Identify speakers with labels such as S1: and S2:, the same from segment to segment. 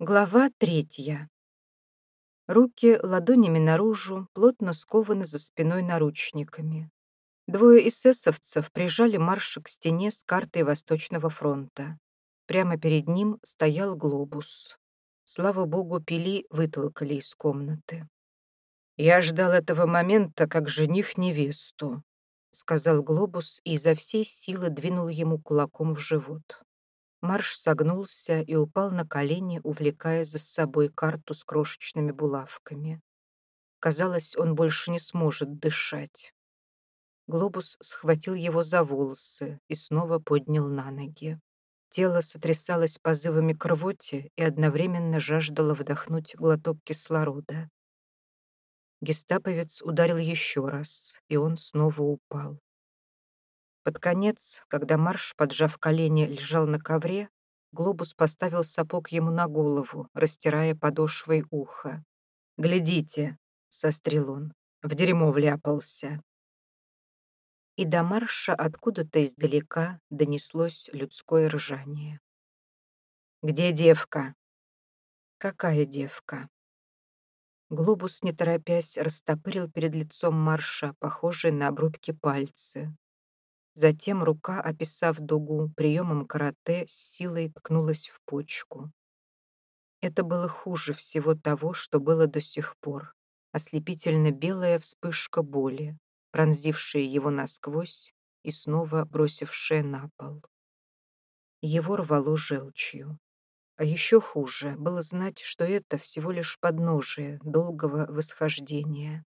S1: Глава третья. Руки ладонями наружу, плотно скованы за спиной наручниками. Двое эсэсовцев прижали марш к стене с картой Восточного фронта. Прямо перед ним стоял глобус. Слава богу, Пили вытолкали из комнаты. «Я ждал этого момента, как жених невесту», — сказал глобус и изо всей силы двинул ему кулаком в живот. Марш согнулся и упал на колени, увлекая за собой карту с крошечными булавками. Казалось, он больше не сможет дышать. Глобус схватил его за волосы и снова поднял на ноги. Тело сотрясалось позывами к рвоте и одновременно жаждало вдохнуть глоток кислорода. Гестаповец ударил еще раз, и он снова упал. Под конец, когда Марш, поджав колени, лежал на ковре, Глобус поставил сапог ему на голову, растирая подошвой ухо. «Глядите!» — сострил он. В дерьмо вляпался. И до Марша откуда-то издалека донеслось людское ржание. «Где девка?» «Какая девка?» Глобус, не торопясь, растопырил перед лицом Марша, похожие на обрубки пальцы, Затем рука, описав дугу, приемом карате с силой ткнулась в почку. Это было хуже всего того, что было до сих пор. Ослепительно белая вспышка боли, пронзившая его насквозь и снова бросившая на пол. Его рвало желчью. А еще хуже было знать, что это всего лишь подножие долгого восхождения.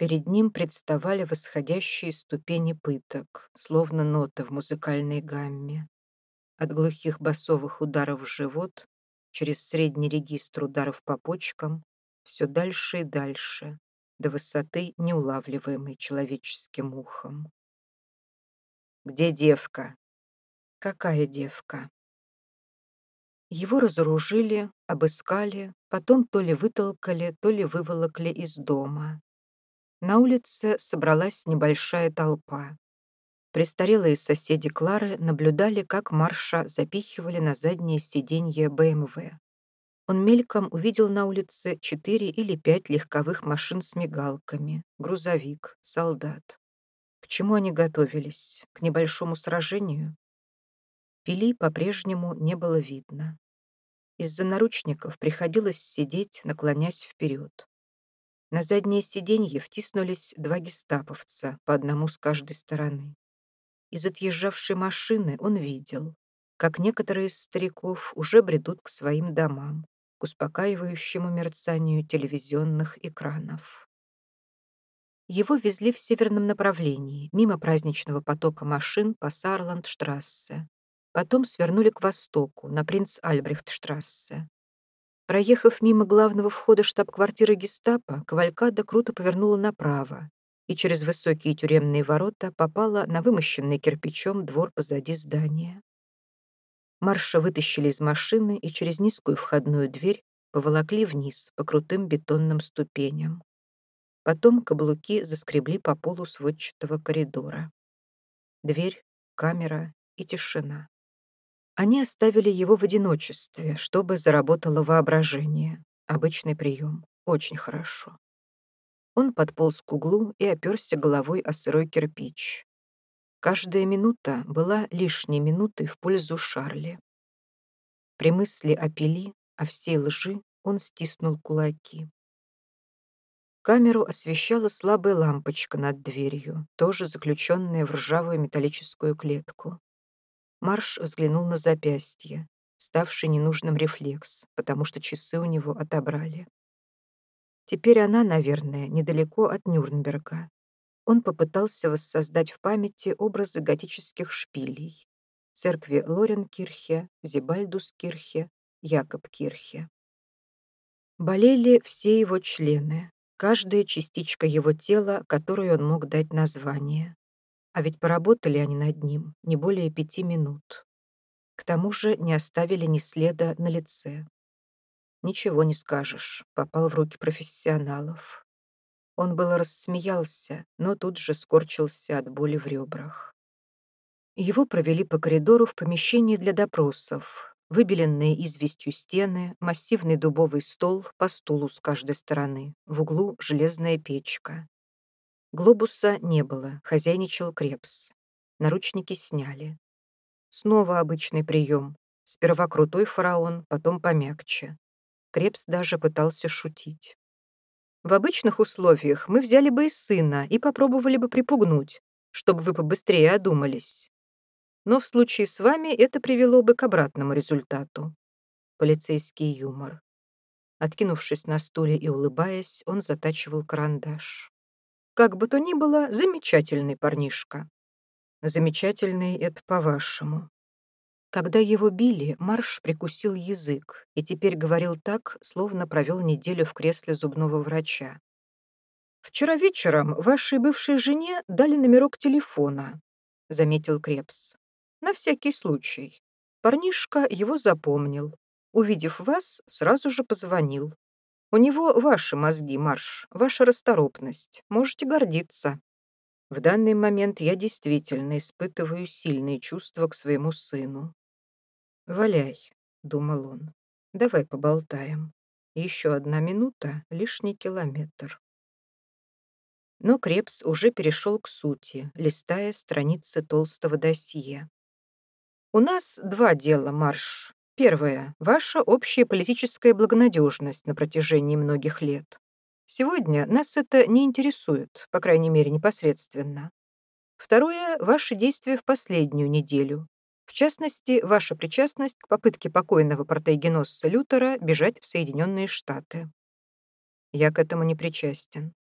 S1: Перед ним представали восходящие ступени пыток, словно ноты в музыкальной гамме. От глухих басовых ударов в живот, через средний регистр ударов по почкам, все дальше и дальше, до высоты, неулавливаемой человеческим ухом. «Где девка?» «Какая девка?» Его разоружили, обыскали, потом то ли вытолкали, то ли выволокли из дома. На улице собралась небольшая толпа. Престарелые соседи Клары наблюдали, как Марша запихивали на заднее сиденье БМВ. Он мельком увидел на улице четыре или пять легковых машин с мигалками, грузовик, солдат. К чему они готовились? К небольшому сражению? Пили по-прежнему не было видно. Из-за наручников приходилось сидеть, наклонясь вперед. На заднее сиденье втиснулись два гестаповца, по одному с каждой стороны. Из отъезжавшей машины он видел, как некоторые из стариков уже бредут к своим домам, к успокаивающему мерцанию телевизионных экранов. Его везли в северном направлении, мимо праздничного потока машин по Сарландштрассе. Потом свернули к востоку, на Принц-Альбрехтштрассе. Проехав мимо главного входа штаб-квартиры гестапо, Кавалькада круто повернула направо и через высокие тюремные ворота попала на вымощенный кирпичом двор позади здания. Марша вытащили из машины и через низкую входную дверь поволокли вниз по крутым бетонным ступеням. Потом каблуки заскребли по полу сводчатого коридора. Дверь, камера и тишина. Они оставили его в одиночестве, чтобы заработало воображение. Обычный прием. Очень хорошо. Он подполз к углу и оперся головой о сырой кирпич. Каждая минута была лишней минутой в пользу Шарли. При мысли о пили, о всей лжи, он стиснул кулаки. Камеру освещала слабая лампочка над дверью, тоже заключенная в ржавую металлическую клетку. Марш взглянул на запястье, ставший ненужным рефлекс, потому что часы у него отобрали. Теперь она, наверное, недалеко от Нюрнберга. Он попытался воссоздать в памяти образы готических шпилей. Церкви Лоренкирхе, Зибальдускирхе, Якобкирхе. Болели все его члены, каждая частичка его тела, которой он мог дать название. А ведь поработали они над ним не более пяти минут. К тому же не оставили ни следа на лице. Ничего не скажешь, попал в руки профессионалов. Он было рассмеялся, но тут же скорчился от боли в ребрах. Его провели по коридору в помещение для допросов, Выбеленные известью стены, массивный дубовый стол по стулу с каждой стороны, в углу железная печка. Глобуса не было, хозяйничал Крепс. Наручники сняли. Снова обычный прием. Сперва крутой фараон, потом помягче. Крепс даже пытался шутить. В обычных условиях мы взяли бы и сына и попробовали бы припугнуть, чтобы вы побыстрее одумались. Но в случае с вами это привело бы к обратному результату. Полицейский юмор. Откинувшись на стуле и улыбаясь, он затачивал карандаш. Как бы то ни было, замечательный парнишка. Замечательный это по-вашему. Когда его били, Марш прикусил язык и теперь говорил так, словно провел неделю в кресле зубного врача. «Вчера вечером вашей бывшей жене дали номерок телефона», — заметил Крепс. «На всякий случай. Парнишка его запомнил. Увидев вас, сразу же позвонил. У него ваши мозги, Марш, ваша расторопность. Можете гордиться». В данный момент я действительно испытываю сильные чувства к своему сыну. «Валяй», — думал он, — «давай поболтаем. Еще одна минута — лишний километр». Но Крепс уже перешел к сути, листая страницы толстого досье. «У нас два дела, Марш. Первое — ваша общая политическая благонадежность на протяжении многих лет. Сегодня нас это не интересует, по крайней мере, непосредственно. Второе — ваши действия в последнюю неделю. В частности, ваша причастность к попытке покойного протеигеносца Лютера бежать в Соединенные Штаты. Я к этому не причастен.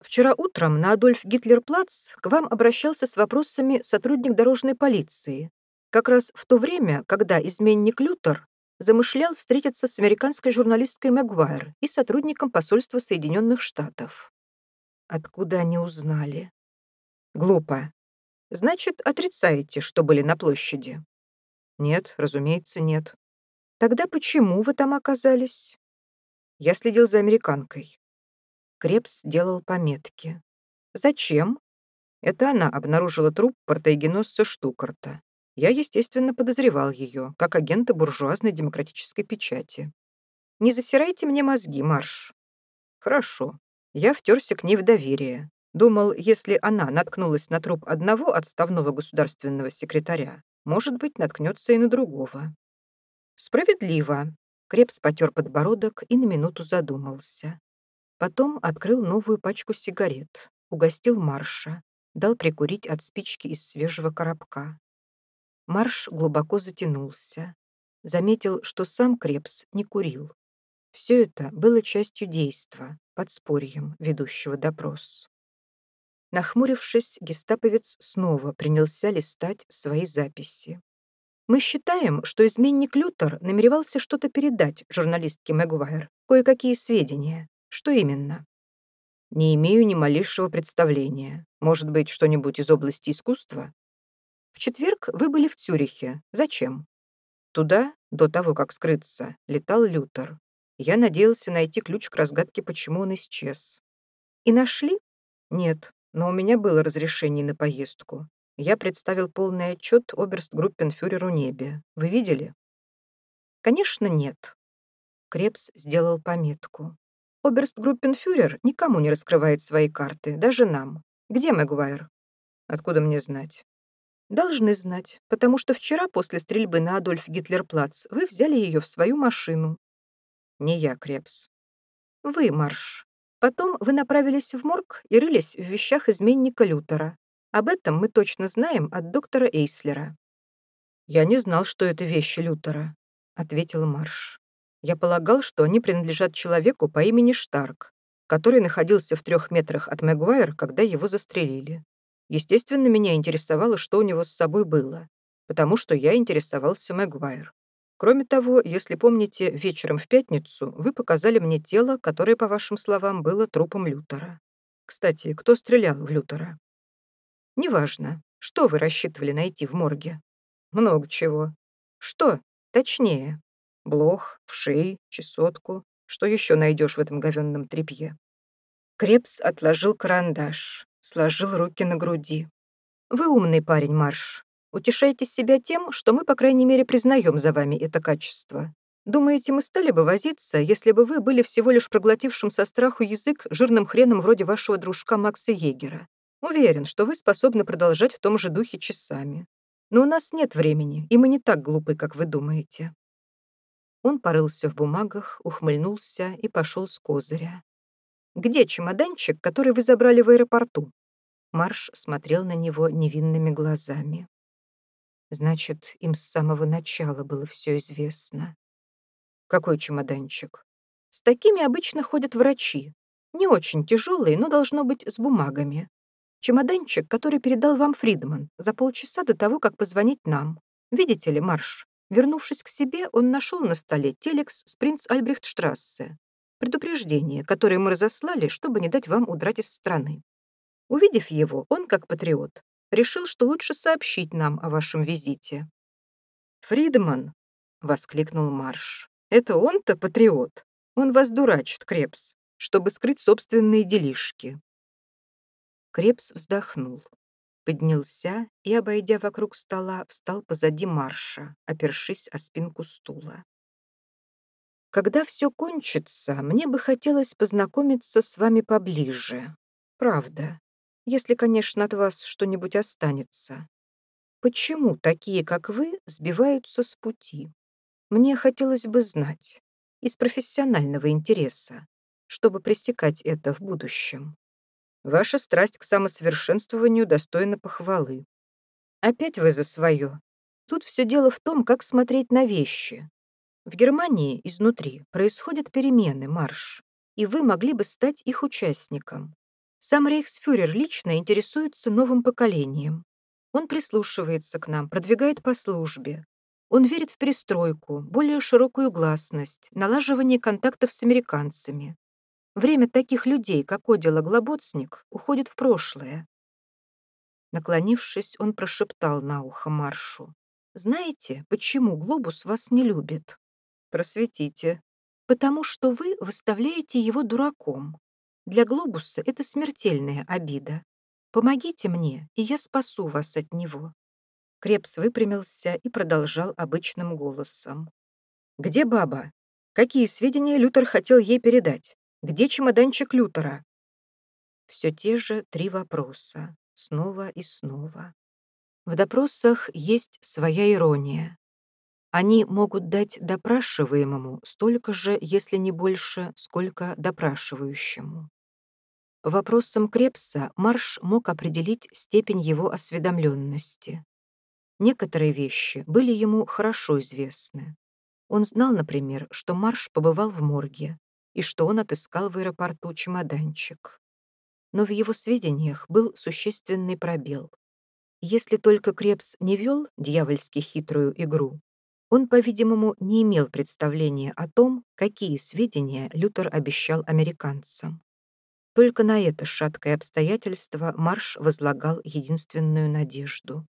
S1: Вчера утром на Адольф Гитлер-Плац к вам обращался с вопросами сотрудник дорожной полиции, как раз в то время, когда изменник Лютер замышлял встретиться с американской журналисткой Мэгуайр и сотрудником посольства Соединенных Штатов. Откуда они узнали? Глупо. Значит, отрицаете, что были на площади? Нет, разумеется, нет. Тогда почему вы там оказались? Я следил за американкой. Крепс делал пометки. Зачем? Это она обнаружила труп портоегеносца Штукарта. Я, естественно, подозревал ее, как агента буржуазной демократической печати. Не засирайте мне мозги, Марш. Хорошо. Я втерся к ней в доверие. Думал, если она наткнулась на труп одного отставного государственного секретаря, может быть, наткнется и на другого. Справедливо. Крепс потер подбородок и на минуту задумался. Потом открыл новую пачку сигарет, угостил Марша, дал прикурить от спички из свежего коробка. Марш глубоко затянулся. Заметил, что сам Крепс не курил. Все это было частью действа, подспорьем ведущего допрос. Нахмурившись, гестаповец снова принялся листать свои записи. Мы считаем, что изменник Лютер намеревался что-то передать журналистке Мэгуайр, кое-какие сведения. Что именно? Не имею ни малейшего представления. Может быть, что-нибудь из области искусства? В четверг вы были в Цюрихе. Зачем? Туда, до того, как скрыться, летал Лютер. Я надеялся найти ключ к разгадке, почему он исчез. И нашли? Нет, но у меня было разрешение на поездку. Я представил полный отчет оберстгруппенфюреру Небе. Вы видели? Конечно, нет. Крепс сделал пометку. Оберстгруппенфюрер никому не раскрывает свои карты, даже нам. Где Мэгуайр? Откуда мне знать? Должны знать, потому что вчера после стрельбы на Адольф Гитлерплац вы взяли ее в свою машину. Не я, Крепс. Вы, Марш. Потом вы направились в морг и рылись в вещах изменника Лютера. Об этом мы точно знаем от доктора Эйслера. «Я не знал, что это вещи Лютера», — ответил Марш. «Я полагал, что они принадлежат человеку по имени Штарк, который находился в трех метрах от Мэгуайр, когда его застрелили. Естественно, меня интересовало, что у него с собой было, потому что я интересовался Мэгуайр. Кроме того, если помните, вечером в пятницу вы показали мне тело, которое, по вашим словам, было трупом Лютера. Кстати, кто стрелял в Лютера? Неважно. Что вы рассчитывали найти в морге? Много чего. Что? Точнее. Блох, вшей, чесотку. Что еще найдешь в этом говенном тряпье? Крепс отложил карандаш, сложил руки на груди. Вы умный парень, Марш. Утешайте себя тем, что мы, по крайней мере, признаем за вами это качество. Думаете, мы стали бы возиться, если бы вы были всего лишь проглотившим со страху язык жирным хреном вроде вашего дружка Макса Егера? Уверен, что вы способны продолжать в том же духе часами. Но у нас нет времени, и мы не так глупы, как вы думаете». Он порылся в бумагах, ухмыльнулся и пошел с козыря. «Где чемоданчик, который вы забрали в аэропорту?» Марш смотрел на него невинными глазами. Значит, им с самого начала было все известно. Какой чемоданчик? С такими обычно ходят врачи. Не очень тяжелые, но должно быть с бумагами. Чемоданчик, который передал вам Фридман за полчаса до того, как позвонить нам. Видите ли, Марш? Вернувшись к себе, он нашел на столе телекс с принц Альбрехтштрассе. Предупреждение, которое мы разослали, чтобы не дать вам удрать из страны. Увидев его, он, как патриот, решил, что лучше сообщить нам о вашем визите. «Фридман!» — воскликнул Марш. «Это он-то патриот. Он вас дурачит, Крепс, чтобы скрыть собственные делишки. Крепс вздохнул, поднялся и, обойдя вокруг стола, встал позади Марша, опершись о спинку стула. «Когда все кончится, мне бы хотелось познакомиться с вами поближе. Правда, если, конечно, от вас что-нибудь останется. Почему такие, как вы, сбиваются с пути? Мне хотелось бы знать, из профессионального интереса, чтобы пресекать это в будущем. Ваша страсть к самосовершенствованию достойна похвалы. Опять вы за свое. Тут все дело в том, как смотреть на вещи. В Германии изнутри происходят перемены, марш, и вы могли бы стать их участником. Сам рейхсфюрер лично интересуется новым поколением. Он прислушивается к нам, продвигает по службе. Он верит в перестройку, более широкую гласность, налаживание контактов с американцами. Время таких людей, как Одила Глоботсник, уходит в прошлое. Наклонившись, он прошептал на ухо Маршу. «Знаете, почему глобус вас не любит?» «Просветите». «Потому что вы выставляете его дураком. Для глобуса это смертельная обида. Помогите мне, и я спасу вас от него». Крепс выпрямился и продолжал обычным голосом. «Где баба? Какие сведения Лютер хотел ей передать? Где чемоданчик Лютера?» Все те же три вопроса, снова и снова. В допросах есть своя ирония. Они могут дать допрашиваемому столько же, если не больше, сколько допрашивающему. Вопросом Крепса Марш мог определить степень его осведомленности. Некоторые вещи были ему хорошо известны. Он знал, например, что Марш побывал в морге, и что он отыскал в аэропорту чемоданчик. Но в его сведениях был существенный пробел. Если только Крепс не вел дьявольски хитрую игру, он, по-видимому, не имел представления о том, какие сведения Лютер обещал американцам. Только на это шаткое обстоятельство Марш возлагал единственную надежду.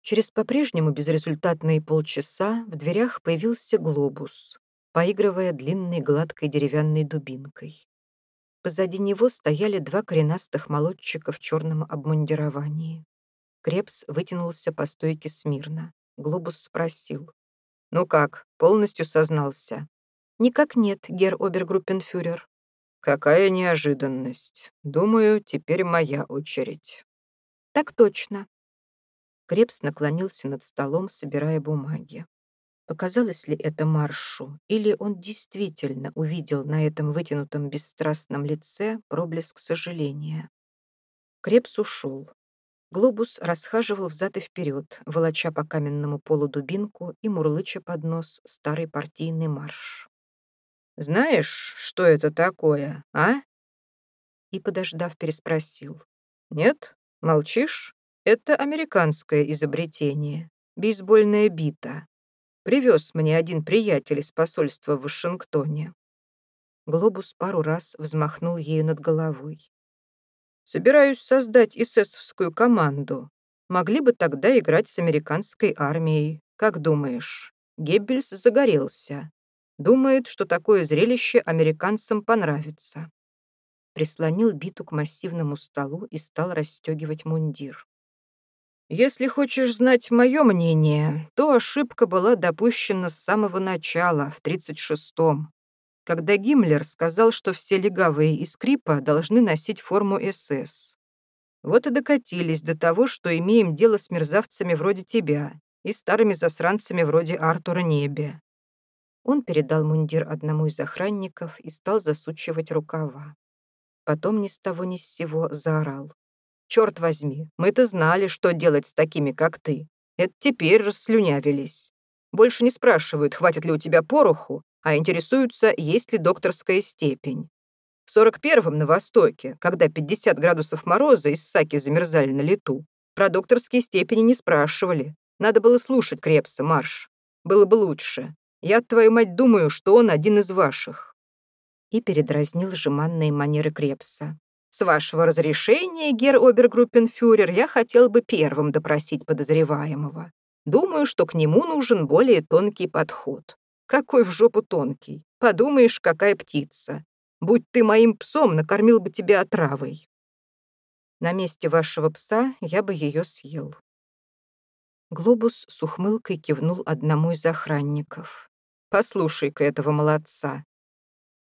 S1: Через по-прежнему безрезультатные полчаса в дверях появился глобус, поигрывая длинной гладкой деревянной дубинкой. Позади него стояли два коренастых молодчика в черном обмундировании. Крепс вытянулся по стойке смирно. Глобус спросил. «Ну как, полностью сознался?» «Никак нет, гер обергруппенфюрер». «Какая неожиданность. Думаю, теперь моя очередь». «Так точно». Крепс наклонился над столом, собирая бумаги. Показалось ли это Маршу, или он действительно увидел на этом вытянутом бесстрастном лице проблеск сожаления? Крепс ушел. Глобус расхаживал взад и вперед, волоча по каменному полу дубинку и мурлыча под нос старый партийный марш. «Знаешь, что это такое, а?» И, подождав, переспросил. «Нет? Молчишь? Это американское изобретение. Бейсбольная бита. Привез мне один приятель из посольства в Вашингтоне. Глобус пару раз взмахнул ею над головой. Собираюсь создать эсэсовскую команду. Могли бы тогда играть с американской армией. Как думаешь? Геббельс загорелся. Думает, что такое зрелище американцам понравится. Прислонил биту к массивному столу и стал расстегивать мундир. Если хочешь знать мое мнение, то ошибка была допущена с самого начала, в 36-м, когда Гиммлер сказал, что все легавые из Крипа должны носить форму СС. Вот и докатились до того, что имеем дело с мерзавцами вроде тебя и старыми засранцами вроде Артура Небе. Он передал мундир одному из охранников и стал засучивать рукава. Потом ни с того ни с сего заорал. Черт возьми, мы-то знали, что делать с такими, как ты. Это теперь расслюнявились. Больше не спрашивают, хватит ли у тебя пороху, а интересуются, есть ли докторская степень. В 41-м на Востоке, когда 50 градусов мороза из саки замерзали на лету, про докторские степени не спрашивали. Надо было слушать Крепса, Марш. Было бы лучше. Я, твою мать, думаю, что он один из ваших. И передразнил жеманные манеры Крепса. С вашего разрешения, гер обергруппенфюрер, я хотел бы первым допросить подозреваемого. Думаю, что к нему нужен более тонкий подход. Какой в жопу тонкий? Подумаешь, какая птица. Будь ты моим псом, накормил бы тебя отравой. На месте вашего пса я бы ее съел. Глобус с ухмылкой кивнул одному из охранников. «Послушай-ка этого молодца.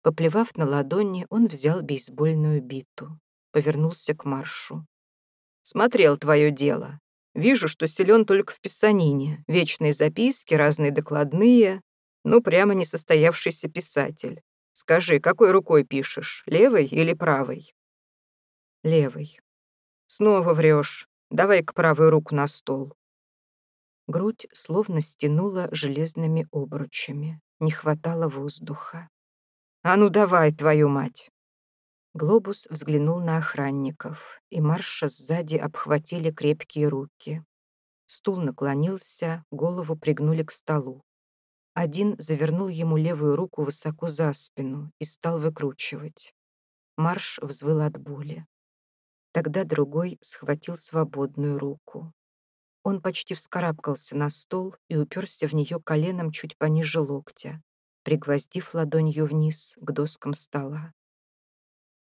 S1: Поплевав на ладони, он взял бейсбольную биту. Повернулся к Маршу. «Смотрел твое дело. Вижу, что силен только в писанине. Вечные записки, разные докладные. Ну, прямо несостоявшийся писатель. Скажи, какой рукой пишешь, левой или правой?» «Левой». «Снова врешь. Давай-ка правую руку на стол». Грудь словно стянула железными обручами. Не хватало воздуха. «А ну давай, твою мать!» Глобус взглянул на охранников, и Марша сзади обхватили крепкие руки. Стул наклонился, голову пригнули к столу. Один завернул ему левую руку высоко за спину и стал выкручивать. Марш взвыл от боли. Тогда другой схватил свободную руку. Он почти вскарабкался на стол и уперся в нее коленом чуть пониже локтя, пригвоздив ладонью вниз к доскам стола.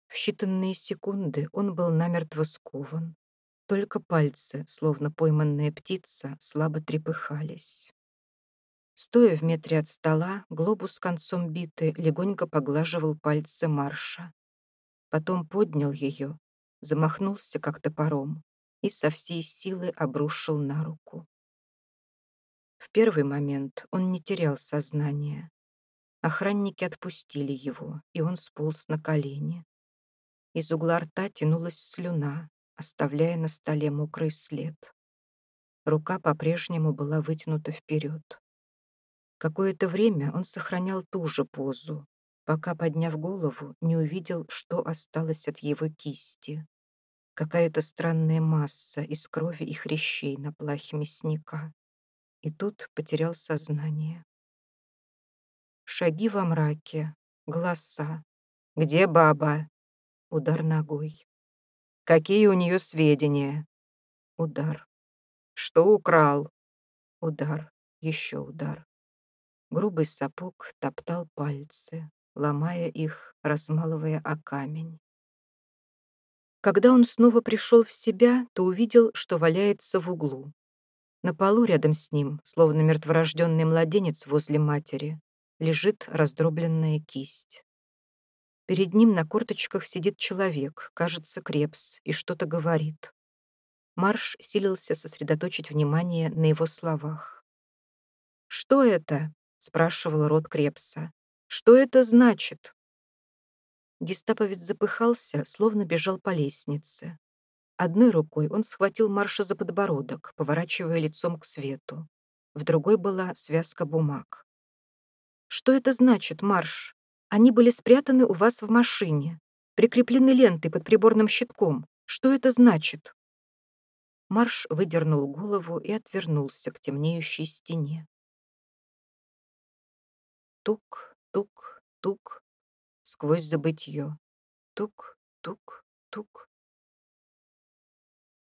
S1: В считанные секунды он был намертво скован. Только пальцы, словно пойманная птица, слабо трепыхались. Стоя в метре от стола, глобус концом биты легонько поглаживал пальцы Марша. Потом поднял ее, замахнулся как топором и со всей силы обрушил на руку. В первый момент он не терял сознания, Охранники отпустили его, и он сполз на колени. Из угла рта тянулась слюна, оставляя на столе мокрый след. Рука по-прежнему была вытянута вперед. Какое-то время он сохранял ту же позу, пока, подняв голову, не увидел, что осталось от его кисти. Какая-то странная масса из крови и хрящей на плахе мясника. И тут потерял сознание. Шаги во мраке, голоса. «Где баба?» Удар ногой. «Какие у нее сведения?» Удар. «Что украл?» Удар. Еще удар. Грубый сапог топтал пальцы, ломая их, размалывая о камень. Когда он снова пришел в себя, то увидел, что валяется в углу. На полу рядом с ним, словно мертворожденный младенец возле матери, лежит раздробленная кисть. Перед ним на корточках сидит человек, кажется, крепс, и что-то говорит. Марш силился сосредоточить внимание на его словах. «Что это?» — спрашивал рот Крепса. «Что это значит?» Гестаповец запыхался, словно бежал по лестнице. Одной рукой он схватил Марша за подбородок, поворачивая лицом к свету. В другой была связка бумаг. Что это значит, Марш? Они были спрятаны у вас в машине, прикреплены лентой под приборным щитком. Что это значит?» Марш выдернул голову и отвернулся к темнеющей стене. Тук, тук, тук, сквозь забытье. Тук, тук, тук.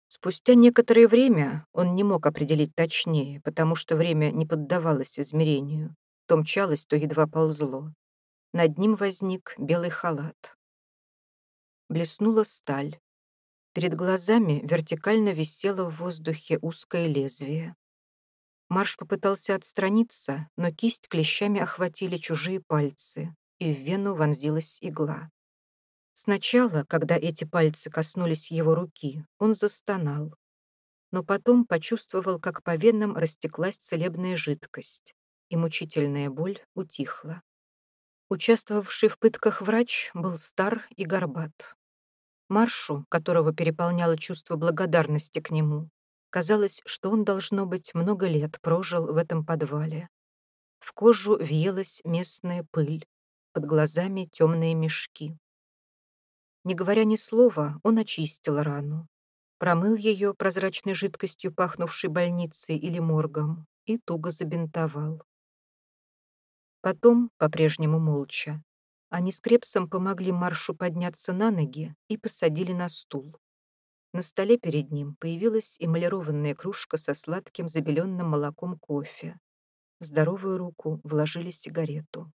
S1: Спустя некоторое время он не мог определить точнее, потому что время не поддавалось измерению то мчалось, то едва ползло. Над ним возник белый халат. Блеснула сталь. Перед глазами вертикально висело в воздухе узкое лезвие. Марш попытался отстраниться, но кисть клещами охватили чужие пальцы, и в вену вонзилась игла. Сначала, когда эти пальцы коснулись его руки, он застонал, но потом почувствовал, как по венам растеклась целебная жидкость, и мучительная боль утихла. Участвовавший в пытках врач был стар и горбат. Маршу, которого переполняло чувство благодарности к нему, казалось, что он, должно быть, много лет прожил в этом подвале. В кожу въелась местная пыль, под глазами темные мешки. Не говоря ни слова, он очистил рану, промыл ее прозрачной жидкостью, пахнувшей больницей или моргом, и туго забинтовал. Потом, по-прежнему молча, они с Крепсом помогли Маршу подняться на ноги и посадили на стул. На столе перед ним появилась эмалированная кружка со сладким забеленным молоком кофе. В здоровую руку вложили сигарету.